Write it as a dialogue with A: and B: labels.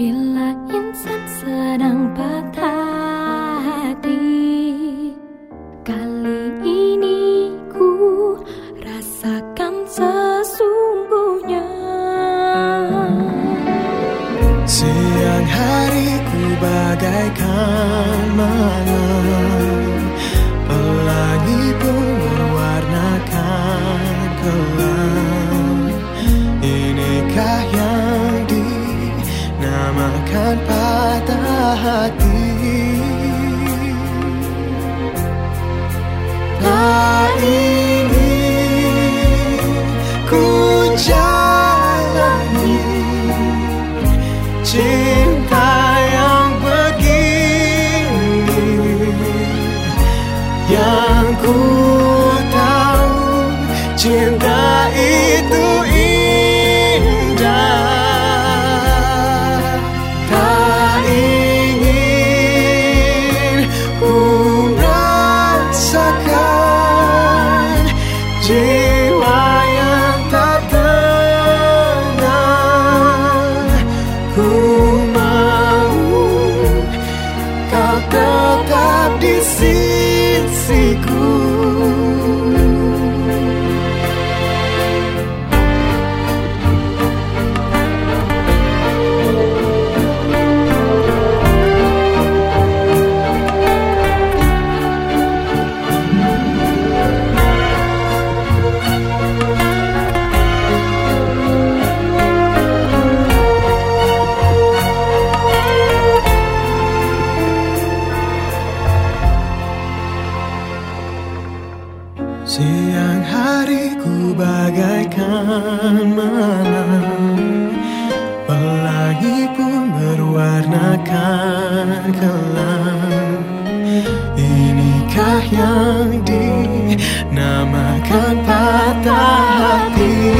A: Bila insan sedang patah hati Kali ini ku rasakan sesungguhnya. Siang hari ku bagaikan malam Pelangi pun hati. Tak ingin ku see cool. Ku bagaikan malam Pelangi pun berwarnakan kelam. Inikah yang dinamakan patah hati?